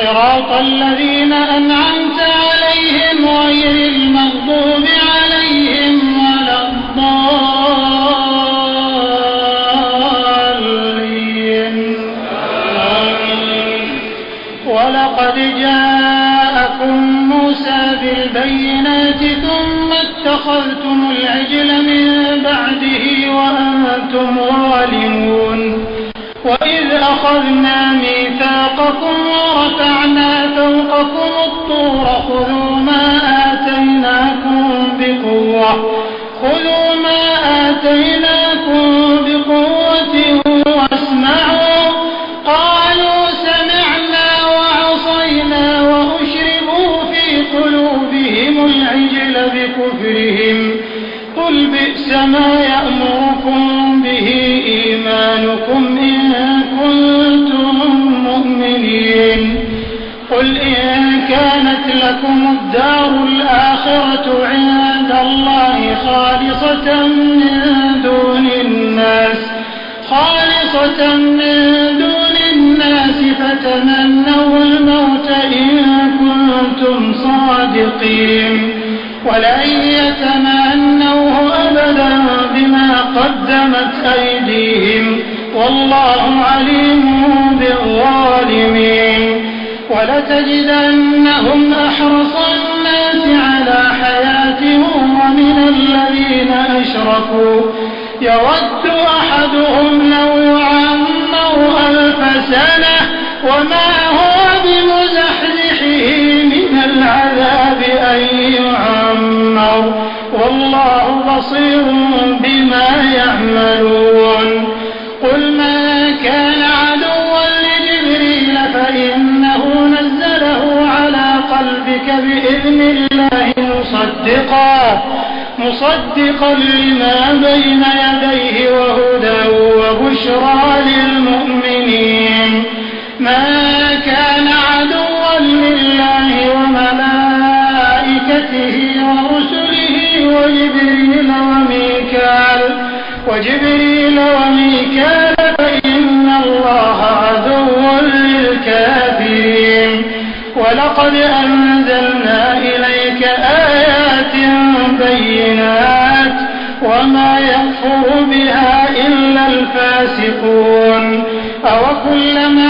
صراط الذين أنعمت عليهم غير المغضوب عليهم ولا الضالين. ولقد جاءكم موسى بالبينات ثم اتخذتم العجل من بعده وأنتم ظالمون. وإذ أخذنا ميثاقكم ورفعنا فوقكم الطور خذوا ما آتيناكم بقوة صادقين ولن يتمنوه أبدا بما قدمت أيديهم. والله عليم بالظالمين. ولتجدنهم أحرص الناس على حياة ومن الذين أشركوا. يود أحدهم لو يعمر ألف سنة وما هو بصير بما يعملون. قل من كان عدوا لجبريل فإنه نزله على قلبك بإذن الله مصدقا مصدقا لما بين الفاسقون أوكلما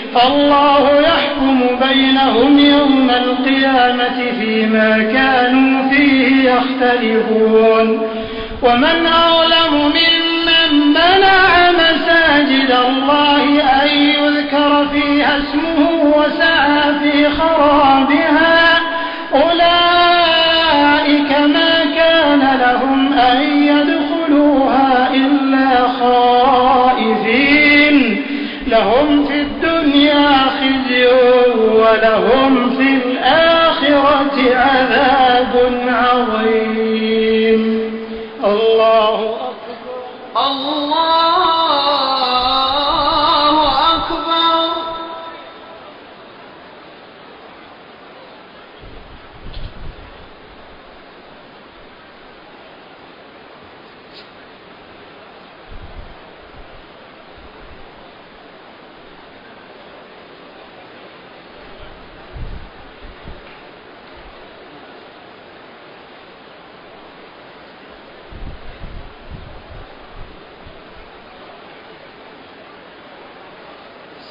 فالله يحكم بينهم يوم القيامة فيما كانوا فيه يختلفون. ومن أظلم ممن منع مساجد الله أن يذكر فيها اسمه وسعى في خرابها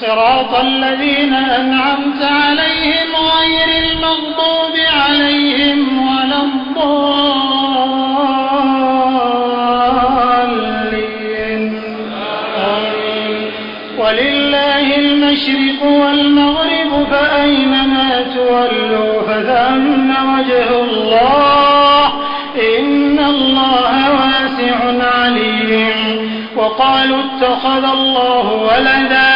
صراط الذين أنعمت عليهم غير المغضوب عليهم ولا الضالين. ولله المشرق والمغرب فأينما تولوا فثم وجه الله. إن الله واسع عليم. وقالوا اتخذ الله ولدا.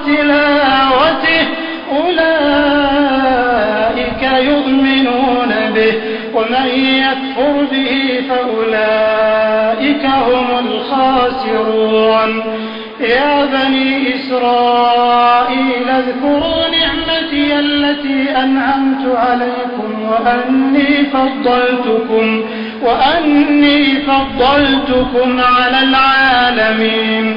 حق تلاوته أولئك يؤمنون به ومن يكفر به فأولئك هم الخاسرون. يا بني إسرائيل اذكروا نعمتي التي أنعمت عليكم وأني فضلتكم وأني فضلتكم على العالمين.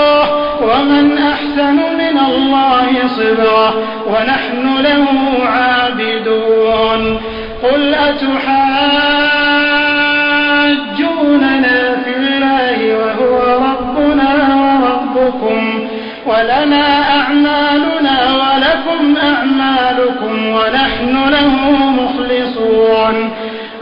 ومن أحسن من الله صبغة ونحن له عابدون. قل أتحاجوننا في الله وهو ربنا وربكم ولنا أعمالنا ولكم أعمالكم ونحن له مخلصون.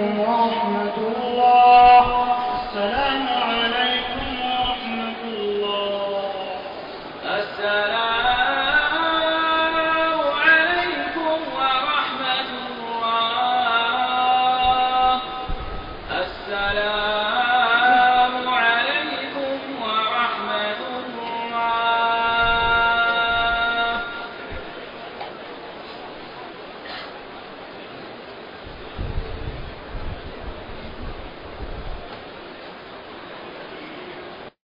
ورحمة